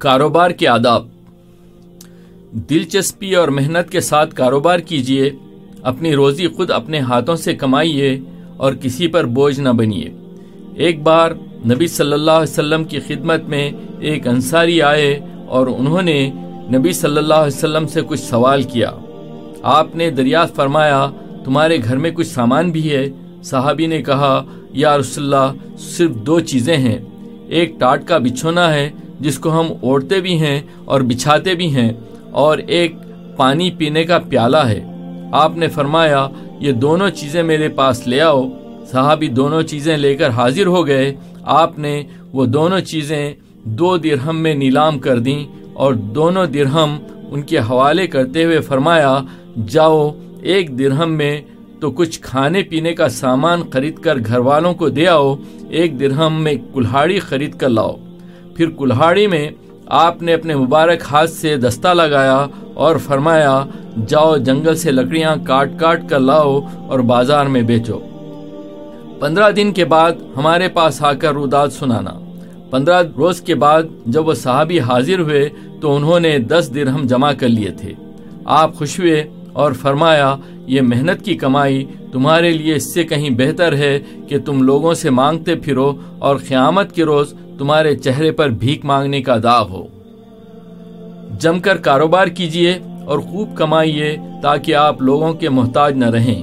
کاروبار کے آداب۔ دلچسپی اور محنت کے ساتھ کاروبار کیجیے اپنی روزی خود اپنے ہاتھوں سے کمائیے اور کسی پر بوجھ نہ بنیے۔ ایک بار نبی صلی اللہ علیہ وسلم کی خدمت میں ایک انصاری آئے اور انہوں نے نبی صلی اللہ علیہ وسلم سے کچھ سوال کیا۔ آپ نے دریافت فرمایا، تمہارے گھر میں کچھ سامان بھی ہے؟ صحابی نے کہا، یا رسول اللہ، صرف دو چیزیں ہیں۔ ایک ٹاٹ کا بچھونا ہے جس کو ہم اوڑھتے بھی ہیں اور بچھاتے بھی ہیں، اور ایک پانی پینے کا پیالہ ہے۔ آپ نے فرمایا، یہ دونوں چیزیں میرے پاس لے آؤ۔ صحابی دونوں چیزیں لے کر حاضر ہو گئے۔ آپ نے وہ دونوں چیزیں دو درہم میں نیلام کر دیں اور دونوں درہم ان کے حوالے کرتے ہوئے فرمایا، جاؤ ایک درہم میں تو کچھ کھانے پینے کا سامان خرید کر گھر والوں کو دے آؤ، ایک درہم میں کلہاڑی خرید کر لاؤ۔ پھر کلہاڑی میں آپ نے اپنے مبارک ہاتھ سے دستہ لگایا اور فرمایا، جاؤ جنگل سے لکڑیاں کاٹ کاٹ کر لاؤ اور بازار میں بیچو۔ پندرہ دن کے بعد ہمارے پاس آ کر روداد سنانا۔ پندرہ روز کے بعد جب وہ صحابی حاضر ہوئے تو انہوں نے دس درہم جمع کر لیے تھے۔ آپ خوش ہوئے اور فرمایا، یہ محنت کی کمائی تمہارے لیے اس سے کہیں بہتر ہے کہ تم لوگوں سے مانگتے پھرو اور قیامت کے روز تمہارے چہرے پر بھیک مانگنے کا داغ ہو۔ جم کر کاروبار کیجیے اور خوب کمائیے تاکہ آپ لوگوں کے محتاج نہ رہیں۔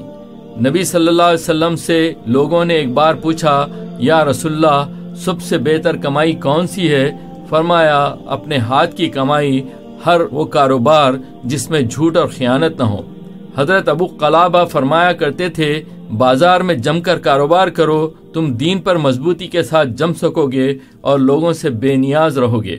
نبی صلی اللہ علیہ وسلم سے لوگوں نے ایک بار پوچھا، یا رسول اللہ، سب سے بہتر کمائی کون سی ہے؟ فرمایا، اپنے ہاتھ کی کمائی ہر وہ کاروبار جس میں جھوٹ اور خیانت نہ ہو۔ حضرت ابو قلابہ فرمایا کرتے تھے بازار میں جم کر کاروبار کرو، تم دین پر مضبوطی کے ساتھ جم سکو گے اور لوگوں سے بے نیاز رہو گے۔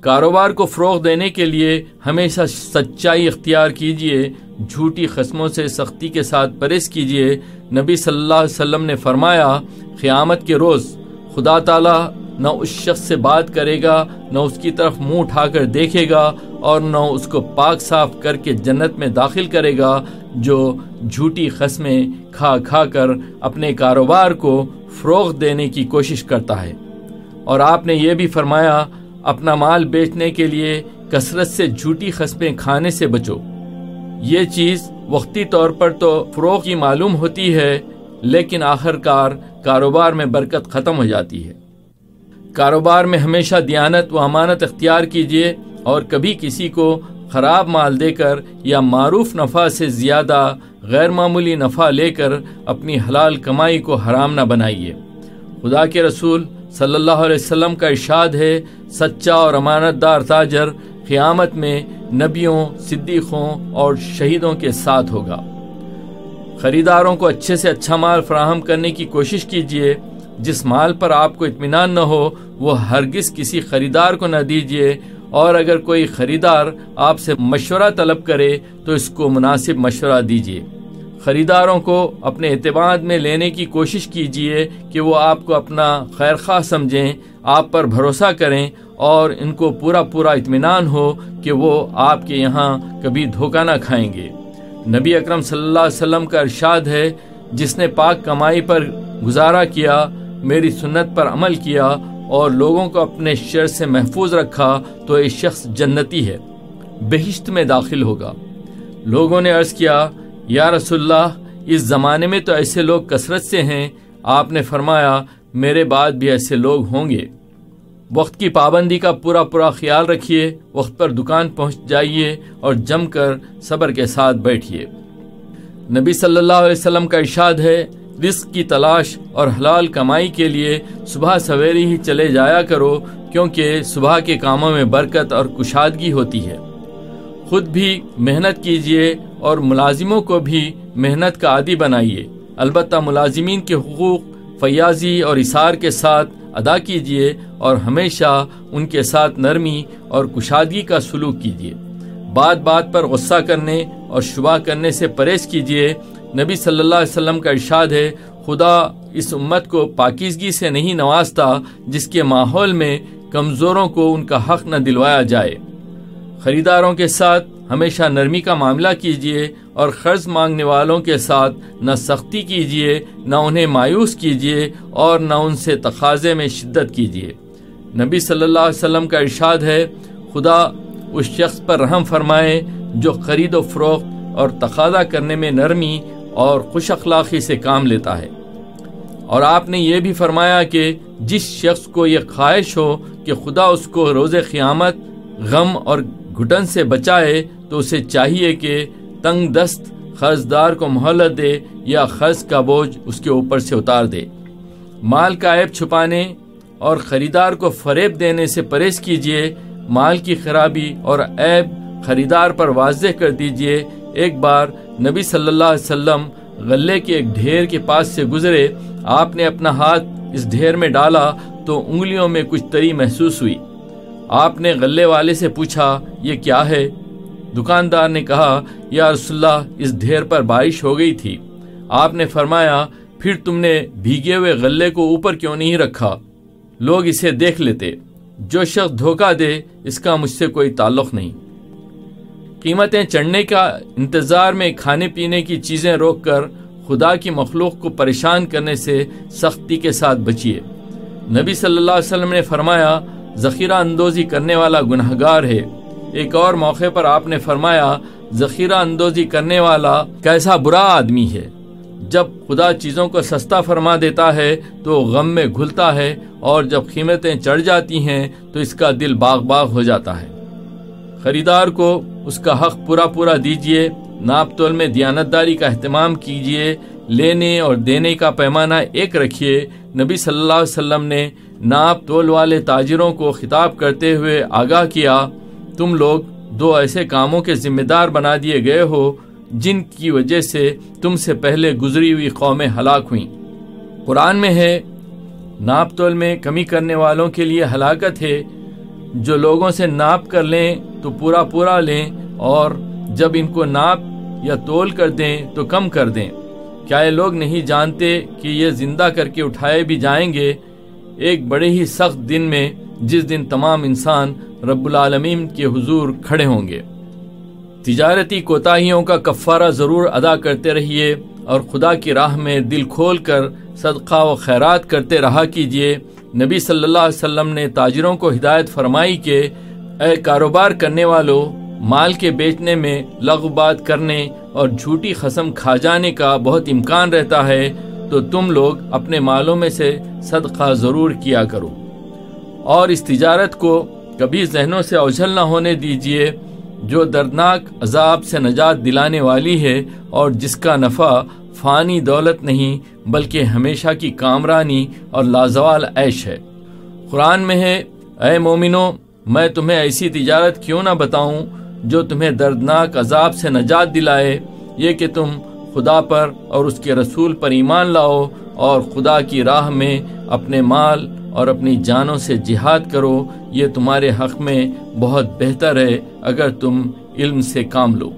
کاروبار کو فروغ دینے کے لیے ہمیشہ سچائی اختیار کیجیے جھوٹی قسموں سے سختی کے ساتھ پرہیز کیجیے نبی صلی اللہ علیہ وسلم نے فرمایا، قیامت کے روز خدا تعالی نہ اس شخص سے بات کرے گا، نہ اس کی طرف منہ اٹھا کر دیکھے گا، اور نہ اس کو پاک صاف کر کے جنت میں داخل کرے گا، جو جھوٹی قسمیں کھا کھا کر اپنے کاروبار کو فروغ دینے کی کوشش کرتا ہے۔ اور آپ نے یہ بھی فرمایا، اپنا مال بیچنے کے لیے کثرت سے جھوٹی قسمیں کھانے سے بچو۔ یہ چیز وقتی طور پر تو فروغ کی معلوم ہوتی ہے، لیکن آخر کار کاروبار میں برکت ختم ہو جاتی ہے۔ کاروبار میں ہمیشہ دیانت و امانت اختیار کیجیے اور کبھی کسی کو خراب مال دے کر یا معروف نفع سے زیادہ غیر معمولی نفع لے کر اپنی حلال کمائی کو حرام نہ بنائیے۔ خدا کے رسول صلی اللہ علیہ وسلم کا ارشاد ہے، سچا اور امانت دار تاجر قیامت میں نبیوں، صدیقوں اور شہیدوں کے ساتھ ہوگا۔ خریداروں کو اچھے سے اچھا مال فراہم کرنے کی کوشش کیجیے جس مال پر آپ کو اطمینان نہ ہو، وہ ہرگز کسی خریدار کو نہ دیجیے اور اگر کوئی خریدار آپ سے مشورہ طلب کرے، تو اس کو مناسب مشورہ دیجیے خریداروں کو اپنے اعتماد میں لینے کی کوشش کیجیے کہ وہ آپ کو اپنا خیر خواہ سمجھیں، آپ پر بھروسہ کریں، اور ان کو پورا پورا اطمینان ہو کہ وہ آپ کے یہاں کبھی دھوکہ نہ کھائیں گے۔ نبی اکرم صلی اللہ علیہ وسلم کا ارشاد ہے، جس نے پاک کمائی پر گزارا کیا میری سنت پر عمل کیا اور لوگوں کو اپنے شر سے محفوظ رکھا تو یہ شخص جنتی ہے، بہشت میں داخل ہوگا۔ لوگوں نے عرض کیا، یا رسول اللہ، اس زمانے میں تو ایسے لوگ کثرت سے ہیں، آپ نے فرمایا، میرے بعد بھی ایسے لوگ ہوں گے۔ وقت کی پابندی کا پورا پورا خیال رکھیے، وقت پر دکان پہنچ جائیے اور جم کر صبر کے ساتھ بیٹھیے۔ نبی صلی اللہ علیہ وسلم کا ارشاد ہے رزق کی تلاش اور حلال کمائی کے لیے صبح سویری ہی چلے جایا کرو، کیونکہ صبح کے کاموں میں برکت اور کشادگی ہوتی ہے۔ خود بھی محنت کیجیے اور ملازموں کو بھی محنت کا عادی بنائیے۔ البتہ ملازمین کے حقوق فیاضی اور اثار کے ساتھ ادا کیجیے اور ہمیشہ ان کے ساتھ نرمی اور کشادگی کا سلوک کیجیے بات بات پر غصہ کرنے اور شبہ کرنے سے پرہیز کیجیے نبی صلی اللہ علیہ وسلم کا ارشاد ہے، خدا اس امت کو پاکیزگی سے نہیں نوازتا جس کے ماحول میں کمزوروں کو ان کا حق نہ دلوایا جائے۔ خریداروں کے ساتھ ہمیشہ نرمی کا معاملہ کیجیے اور قرض مانگنے والوں کے ساتھ نہ سختی کیجیے نہ انہیں مایوس کیجیے اور نہ ان سے تقاضے میں شدت کیجیے نبی صلی اللہ علیہ وسلم کا ارشاد ہے، خدا اس شخص پر رحم فرمائے جو خرید و فروخت اور تقاضا کرنے میں نرمی اور خوش اخلاقی سے کام لیتا ہے۔ اور آپ نے یہ بھی فرمایا کہ جس شخص کو یہ خواہش ہو کہ خدا اس کو روز قیامت غم اور گھٹن سے بچائے، تو اسے چاہیے کہ تنگ دست قرض دار کو مہلت دے یا قرض کا بوجھ اس کے اوپر سے اتار دے۔ مال کا عیب چھپانے اور خریدار کو فریب دینے سے پرہیز کیجیے مال کی خرابی اور عیب خریدار پر واضح کر دیجیے ایک بار نبی صلی اللہ علیہ وسلم غلے کے ایک ڈھیر کے پاس سے گزرے، آپ نے اپنا ہاتھ اس ڈھیر میں ڈالا تو انگلیوں میں کچھ تری محسوس ہوئی۔ آپ نے غلے والے سے پوچھا، یہ کیا ہے؟ دکاندار نے کہا، یا رسول اللہ، اس ڈھیر پر بارش ہو گئی تھی۔ آپ نے فرمایا، پھر تم نے بھیگے ہوئے غلے کو اوپر کیوں نہیں رکھا؟ لوگ اسے دیکھ لیتے۔ جو شخص دھوکہ دے، اس کا مجھ سے کوئی تعلق نہیں۔ قیمتیں چڑھنے کا انتظار میں کھانے پینے کی چیزیں روک کر خدا کی مخلوق کو پریشان کرنے سے سختی کے ساتھ بچیے۔ نبی صلی اللہ علیہ وسلم نے فرمایا، ذخیرہ اندوزی کرنے والا گناہ گار ہے۔ ایک اور موقع پر آپ نے فرمایا، ذخیرہ اندوزی کرنے والا کیسا برا آدمی ہے۔ جب خدا چیزوں کو سستا فرما دیتا ہے تو غم میں گھلتا ہے اور جب قیمتیں چڑھ جاتی ہیں تو اس کا دل باغ باغ ہو جاتا ہے۔ خریدار کو اس کا حق پورا پورا دیجیے ناپ تول میں دیانتداری کا اہتمام کیجیے لینے اور دینے کا پیمانہ ایک رکھیے نبی صلی اللہ علیہ وسلم نے ناپ تول والے تاجروں کو خطاب کرتے ہوئے آگاہ کیا، تم لوگ دو ایسے کاموں کے ذمہ دار بنا دیے گئے ہو، جن کی وجہ سے تم سے پہلے گزری ہوئی قومیں ہلاک ہوئیں۔ قرآن میں ہے، ناپ تول میں کمی کرنے والوں کے لیے ہلاکت ہے، جو لوگوں سے ناپ کر لیں تو پورا پورا لیں اور جب ان کو ناپ یا تول کر دیں تو کم کر دیں۔ کیا یہ لوگ نہیں جانتے کہ یہ زندہ کر کے اٹھائے بھی جائیں گے؟ ایک بڑے ہی سخت دن میں جس دن تمام انسان رب العالمین کے حضور کھڑے ہوں گے۔ تجارتی کوتاہیوں کا کفارہ ضرور ادا کرتے رہیے اور خدا کی راہ میں دل کھول کر صدقہ و خیرات کرتے رہا کیجیے۔ نبی صلی اللہ علیہ وسلم نے تاجروں کو ہدایت فرمائی کہ اے کاروبار کرنے والوں مال کے بیچنے میں لغ بات کرنے اور جھوٹی قسم کھا جانے کا بہت امکان رہتا ہے، تو تم لوگ اپنے مالوں میں سے صدقہ ضرور کیا کرو۔ اور اس تجارت کو کبھی ذہنوں سے اوجھل نہ ہونے دیجیے جو دردناک عذاب سے نجات دلانے والی ہے اور جس کا نفع فانی دولت نہیں، بلکہ ہمیشہ کی کامرانی اور لازوال عیش ہے۔ قرآن میں ہے، اے مومنو میں تمہیں ایسی تجارت کیوں نہ بتاؤں جو تمہیں دردناک عذاب سے نجات دلائے؟ یہ کہ تم خدا پر اور اس کے رسول پر ایمان لاؤ اور خدا کی راہ میں اپنے مال اور اپنی جانوں سے جہاد کرو، یہ تمہارے حق میں بہت بہتر ہے اگر تم علم سے کام لو۔